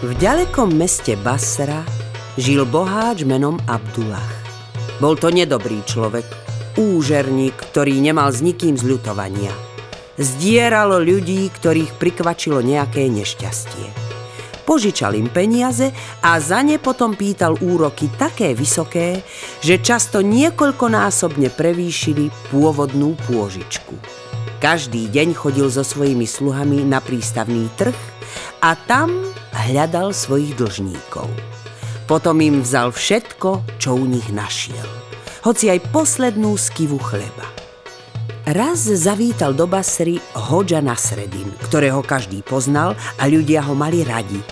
V ďalekom meste Basra žil boháč menom Abdullah. Bol to nedobrý človek, úžerník, ktorý nemal s nikým zľutovania. Zdieral ľudí, ktorých prikvačilo nejaké nešťastie. Požičal im peniaze a za ne potom pýtal úroky také vysoké, že často niekoľkonásobne prevýšili pôvodnú pôžičku. Každý deň chodil so svojimi sluhami na prístavný trh a tam hľadal svojich dlžníkov. Potom im vzal všetko, čo u nich našiel. Hoci aj poslednú skivu chleba. Raz zavítal do Basry Hoďa Nasredin, ktorého každý poznal a ľudia ho mali radi.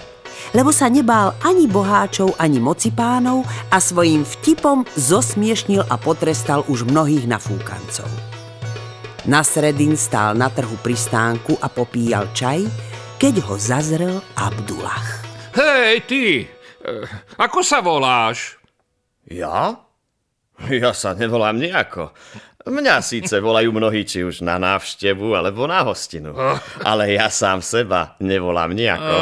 Lebo sa nebál ani boháčov, ani moci pánov a svojím vtipom zosmiešnil a potrestal už mnohých nafúkancov. Nasredin stál na trhu pri stánku a popíjal čaj, keď ho zazrel Abdullah. Hej, ty! E, ako sa voláš? Ja? Ja sa nevolám nejako. Mňa síce volajú mnohí, či už na návštevu, alebo na hostinu. Ale ja sám seba nevolám nejako.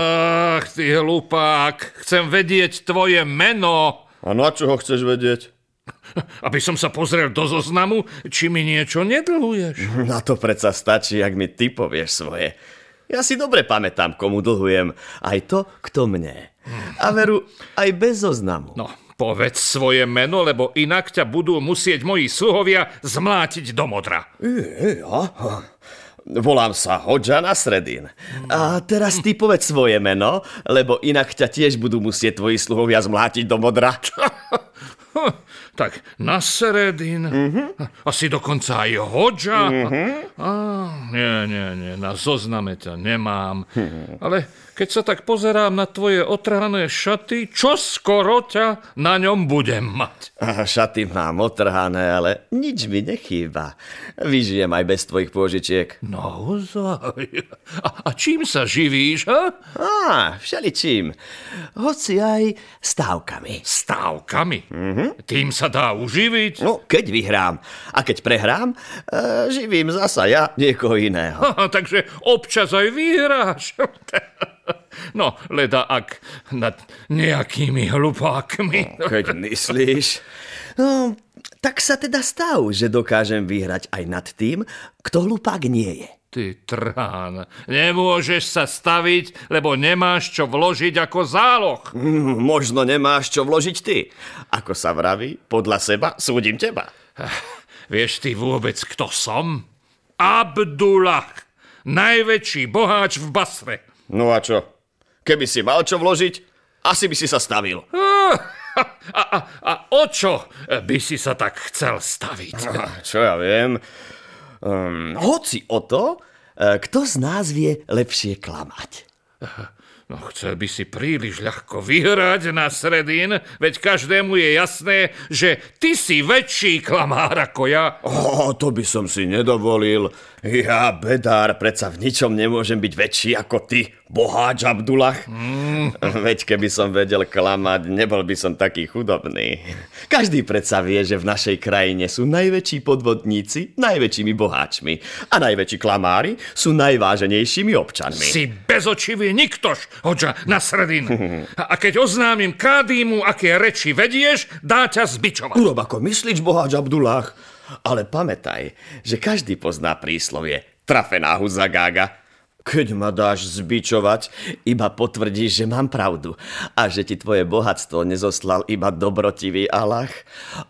Ach, ty hlupák, chcem vedieť tvoje meno. A na čo ho chceš vedieť? Aby som sa pozrel do zoznamu, či mi niečo nedlhuješ. Na to predsa stačí, ak mi ty povieš svoje. Ja si dobre pamätám, komu dlhujem. Aj to, kto mne. A veru, aj bez zoznamu. No, povedz svoje meno, lebo inak ťa budú musieť moji sluhovia zmlátiť do modra. Ja? Volám sa Hodža Nasredin. A teraz ty povedz svoje meno, lebo inak ťa tiež budú musieť tvoji sluhovia zmlátiť do modra. tak Nasredin, uh-huh. asi dokonca aj Hodža. Uh-huh. Á, nie, nie, nie, na zozname ťa nemám. Uh-huh. Ale keď sa tak pozerám na tvoje otrhané šaty, čo skoro ťa na ňom budem mať. A šaty mám otrhané, ale nič mi nechýba. Vyžijem aj bez tvojich pôžičiek. Naozaj? A, a čím sa živíš, ha? Á, všeličím. Hoci aj stávkami. Stávkami? Uh-huh. Tým sa dá uživiť? No, keď vyhrám. A keď prehrám, e, živím zasa ja niekoho iného. Ha, takže občas aj vyhráš. No, leda ak nad nejakými hlupákmi. No, keď myslíš. No, tak sa teda stav, že dokážem vyhrať aj nad tým, kto hlupák nie je. Ty trhán, nemôžeš sa staviť, lebo nemáš čo vložiť ako záloh. Mm, možno nemáš čo vložiť ty. Ako sa vraví, podľa seba súdim teba. Vieš ty vôbec, kto som? Abdullah, najväčší boháč v Basre. No a čo? Keby si mal čo vložiť, asi by si sa stavil. A, a, a o čo by si sa tak chcel staviť? A, čo ja viem. Um, hoci o to, e, kto z nás vie lepšie klamať. No chcel by si príliš ľahko vyhrať na Sredín, veď každému je jasné, že ty si väčší klamár ako ja. O, to by som si nedovolil. Ja, bedár, predsa v ničom nemôžem byť väčší ako ty, boháč Abdullah. Mm. Veď keby som vedel klamať, nebol by som taký chudobný. Každý predsa vie, že v našej krajine sú najväčší podvodníci najväčšími boháčmi a najväčší klamári sú najváženejšími občanmi. Si bezočivý niktož, hoďa na sredinu. A keď oznámim kádímu, aké reči vedieš, dá ťa zbičovať. Urob ako myslíš, boháč Abdullah. Ale pamätaj, že každý pozná príslovie trafená huzagága. Keď ma dáš zbičovať, iba potvrdíš, že mám pravdu a že ti tvoje bohatstvo nezoslal iba dobrotivý Allah.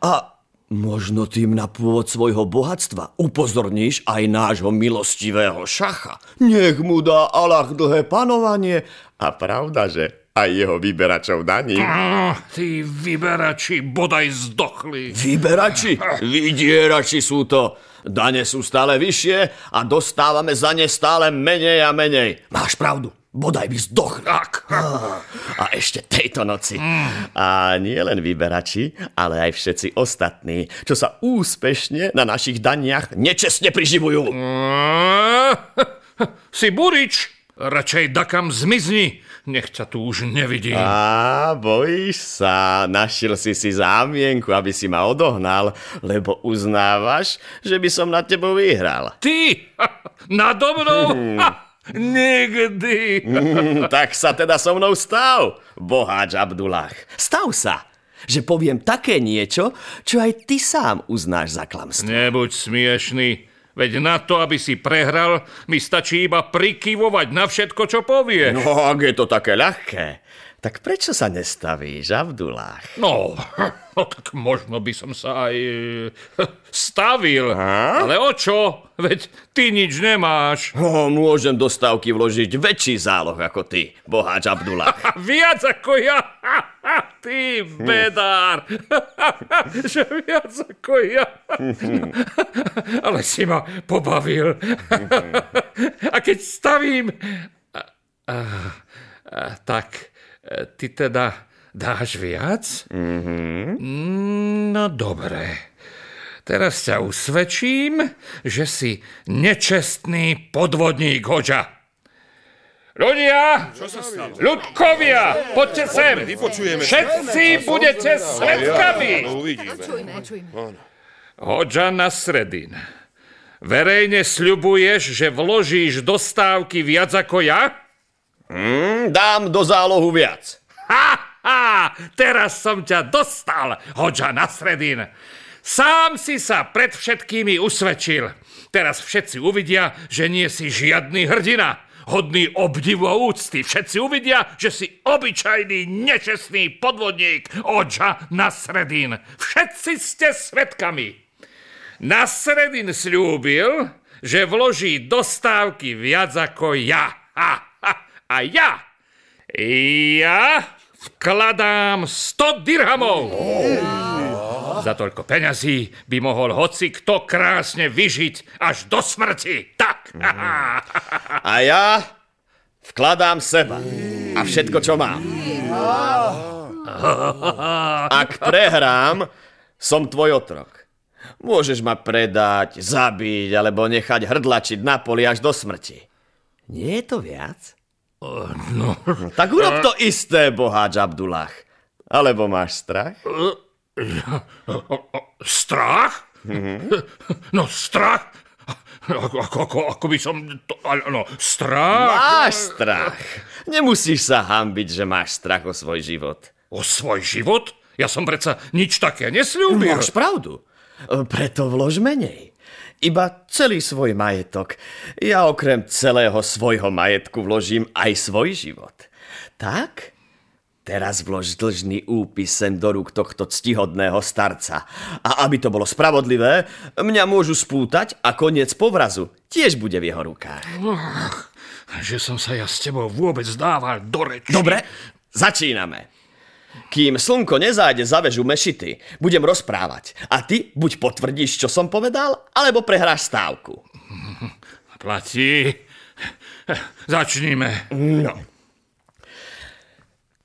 A možno tým na pôvod svojho bohatstva upozorníš aj nášho milostivého šacha. Nech mu dá Allah dlhé panovanie. A pravda, že aj jeho vyberačov daní. Oh, tí vyberači bodaj zdochli. Vyberači? Vydierači sú to. Dane sú stále vyššie a dostávame za ne stále menej a menej. Máš pravdu. Bodaj by zdochli. Tak. A ešte tejto noci. A nie len vyberači, ale aj všetci ostatní, čo sa úspešne na našich daniach nečestne priživujú. Si burič. Radšej dakam zmizni. Nech ťa tu už nevidím. Á, bojíš sa. Našiel si si zámienku, aby si ma odohnal, lebo uznávaš, že by som na tebou vyhral. Ty? Nado mnou? Nikdy. Mm, tak sa teda so mnou stav, boháč Abdullah. Stav sa, že poviem také niečo, čo aj ty sám uznáš za klamstvo. Nebuď smiešný. Veď na to, aby si prehral, mi stačí iba prikyvovať na všetko, čo povieš. No, ak je to také ľahké, tak prečo sa nestavíš, Abdullah? No, tak možno by som sa aj e, stavil. A? Ale o čo? Veď ty nič nemáš. Oh, môžem do stavky vložiť väčší záloh ako ty, boháč Abdullah. A viac ako ja. Ty bedár. Že viac ako ja. Ale si ma pobavil. A keď stavím... A, a, a, tak ty teda dáš viac? Mm-hmm. No dobre. Teraz ťa usvedčím, že si nečestný podvodník hoďa. Ľudia! Čo sa stalo? Ľudkovia! Poďte sem! Všetci budete svetkami! No. Hoďa na sredin. Verejne sľubuješ, že vložíš do stávky viac ako ja? Mm, dám do zálohu viac. Ha, ha, teraz som ťa dostal, hoďa na sredin. Sám si sa pred všetkými usvedčil. Teraz všetci uvidia, že nie si žiadny hrdina. Hodný obdivu a úcty. Všetci uvidia, že si obyčajný, nečestný podvodník. Oďa na sredin. Všetci ste svetkami. Na sredin slúbil, že vloží do stávky viac ako ja. Ha, a ja, ja vkladám 100 dirhamov. Oh. Za toľko peňazí by mohol hoci kto krásne vyžiť až do smrti. Tak. A ja vkladám seba a všetko, čo mám. Ak prehrám, som tvoj otrok. Môžeš ma predať, zabiť alebo nechať hrdlačiť na poli až do smrti. Nie je to viac? No. Tak urob to isté, boháč Abdullah. Alebo máš strach? Strach? No strach? Ako, ako, ako, ako by som... To, no, strach? Máš strach. Nemusíš sa hambiť, že máš strach o svoj život. O svoj život? Ja som predsa nič také nesľúbil. Máš pravdu. Preto vlož menej iba celý svoj majetok. Ja okrem celého svojho majetku vložím aj svoj život. Tak? Teraz vlož dlžný úpis sem do rúk tohto ctihodného starca. A aby to bolo spravodlivé, mňa môžu spútať a koniec povrazu tiež bude v jeho rukách. Ach, že som sa ja s tebou vôbec dával do reči. Dobre, začíname. Kým slnko nezájde za vežu mešity, budem rozprávať. A ty buď potvrdíš, čo som povedal, alebo prehráš stávku. Platí. Začníme. No.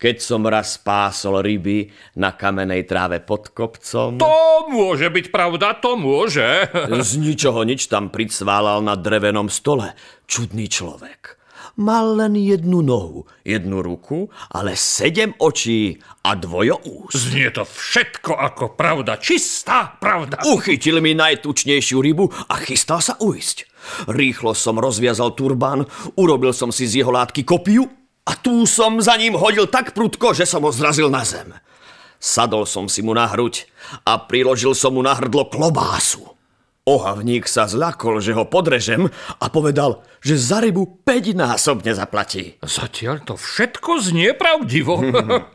Keď som raz pásol ryby na kamenej tráve pod kopcom... To môže byť pravda, to môže. Z ničoho nič tam pricválal na drevenom stole. Čudný človek mal len jednu nohu, jednu ruku, ale sedem očí a dvojo úst. Znie to všetko ako pravda, čistá pravda. Uchytil mi najtučnejšiu rybu a chystal sa ujsť. Rýchlo som rozviazal turbán, urobil som si z jeho látky kopiu a tu som za ním hodil tak prudko, že som ho zrazil na zem. Sadol som si mu na hruď a priložil som mu na hrdlo klobásu. Ohavník sa zľakol, že ho podrežem a povedal, že za rybu 5 násobne zaplatí. Zatiaľ to všetko znie pravdivo.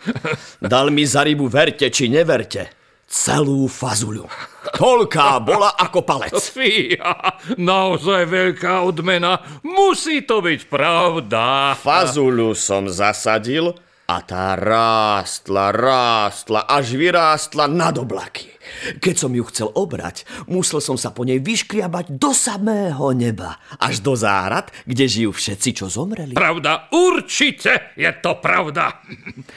Dal mi za rybu verte či neverte. Celú fazuľu. Toľká bola ako palec. Fíha, naozaj veľká odmena. Musí to byť pravda. Fazuľu som zasadil a tá rástla, rástla, až vyrástla nad oblaky. Keď som ju chcel obrať, musel som sa po nej vyškriabať do samého neba, až do zárad, kde žijú všetci, čo zomreli. Pravda, určite je to pravda.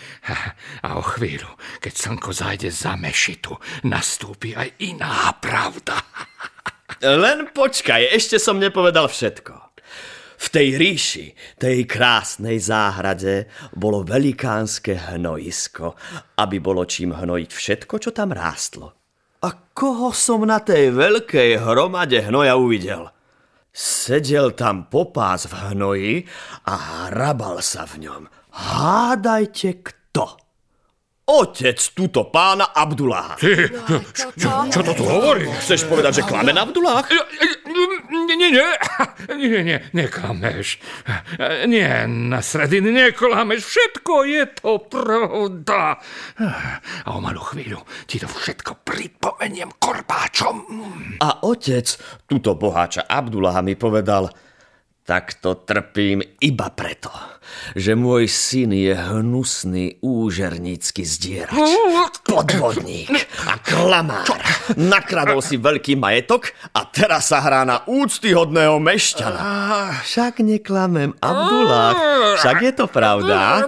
A o chvíľu, keď slnko zájde za mešitu, nastúpi aj iná pravda. Len počkaj, ešte som nepovedal všetko. V tej ríši, tej krásnej záhrade, bolo velikánske hnojisko, aby bolo čím hnojiť všetko, čo tam rástlo. A koho som na tej veľkej hromade hnoja uvidel? Sedel tam popás v hnoji a hrabal sa v ňom. Hádajte kto? Otec túto pána Abduláha. Ty, čo, čo to tu hovorí? Chceš povedať, že klame na Abdulách? Nie, nie, nie, nie, neklameš. Nie, na srediny neklameš, všetko je to pravda. A o malú chvíľu ti to všetko pripomeniem korbáčom. A otec túto boháča Abduláha mi povedal, tak to trpím iba preto, že môj syn je hnusný úžernícky zdierač, podvodník a klamár. Nakradol si veľký majetok a teraz sa hrá na úctyhodného mešťana. Však neklamem, Abdullah, však je to pravda.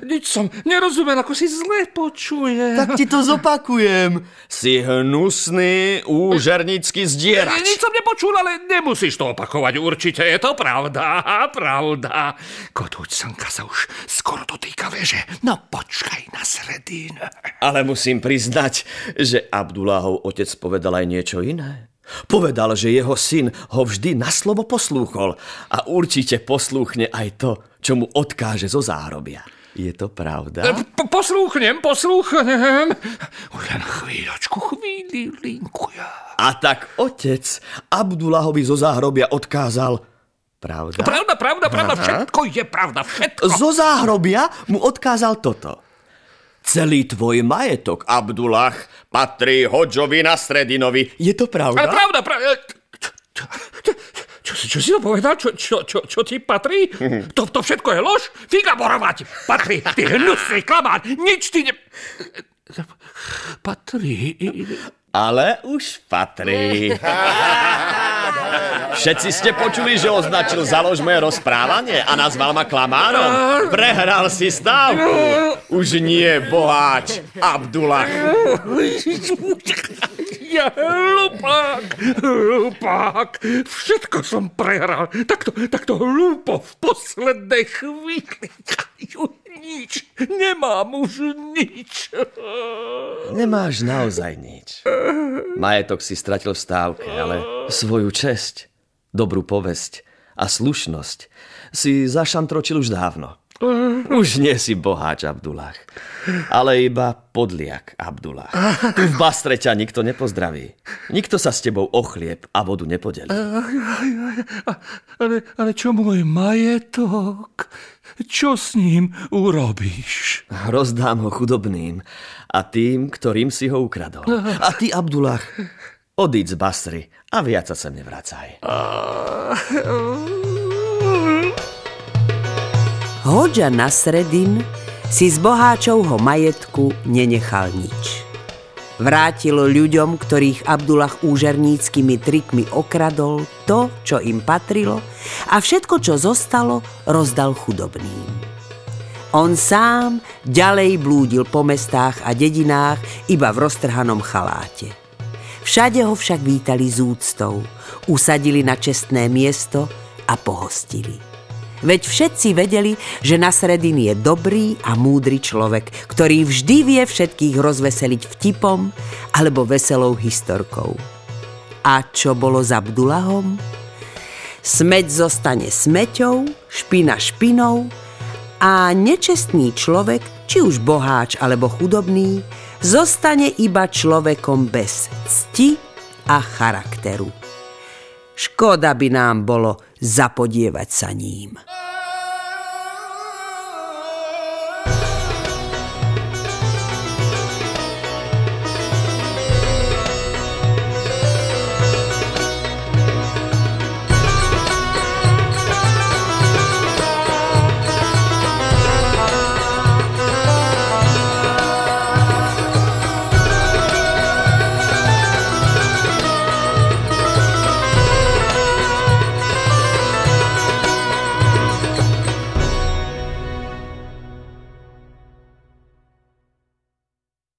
Nič som nerozumel, ako si zle počuje. Tak ti to zopakujem. Si hnusný úžernícky zdierač. Nič som nepočul, ale nemusíš to opakovať určite, je to pravda, pravda. Kotúť slnka sa už skoro dotýka veže. No počkaj na sredín. Ale musím priznať, že Abdullahov otec povedal aj niečo iné. Povedal, že jeho syn ho vždy na slovo poslúchol a určite poslúchne aj to, čo mu odkáže zo zárobia. Je to pravda? Po- poslúchnem, poslúchnem. Už len chvíľočku, chvíli, linkuja. A tak otec Abdullahovi zo záhrobia odkázal Pravda? Pravda, pravda, pravda, všetko je pravda, všetko. Zo záhrobia mu odkázal toto. Celý tvoj majetok, Abdullah, patrí Hodžovi na Stredinovi. Je to pravda? pravda, pravda. Čo, čo, si- to povedal? Čo, čo, čo, čo ti patrí? To, to všetko je lož? Figa borová ti patrí. Ty hnusný klamár. Nič ti ne... Patrí. Ale už patrí. Všetci ste počuli, že označil založ moje rozprávanie a nazval ma klamárom? Prehral si stav. Už nie boháč, Abdullah. Ja hlupák, hlupák. Všetko som prehral. Takto, takto hlúpo v poslednej chvíli. Nič. Nemám už nič. Nemáš naozaj nič. Majetok si stratil v stávke, ale svoju česť, dobrú povesť a slušnosť si zašantročil už dávno. Už nie si boháč, Abdullah, ale iba podliak, Abdullah. Tu v Bastre ťa nikto nepozdraví. Nikto sa s tebou o chlieb a vodu nepodelí. Ale, ale čo môj majetok? Čo s ním urobíš? Rozdám ho chudobným a tým, ktorým si ho ukradol. A ty, Abdullah, odíď z Basry a viac sa sem nevracaj. Hodža Nasredin si z boháčovho majetku nenechal nič. Vrátil ľuďom, ktorých Abdullah úžerníckými trikmi okradol, to, čo im patrilo a všetko, čo zostalo, rozdal chudobným. On sám ďalej blúdil po mestách a dedinách iba v roztrhanom chaláte. Všade ho však vítali z úctou, usadili na čestné miesto a pohostili. Veď všetci vedeli, že Nasredin je dobrý a múdry človek, ktorý vždy vie všetkých rozveseliť vtipom alebo veselou historkou. A čo bolo s Abdulahom? Smeť zostane smeťou, špina špinou a nečestný človek, či už boháč alebo chudobný, zostane iba človekom bez cti a charakteru. Škoda by nám bolo zapodievať sa ním.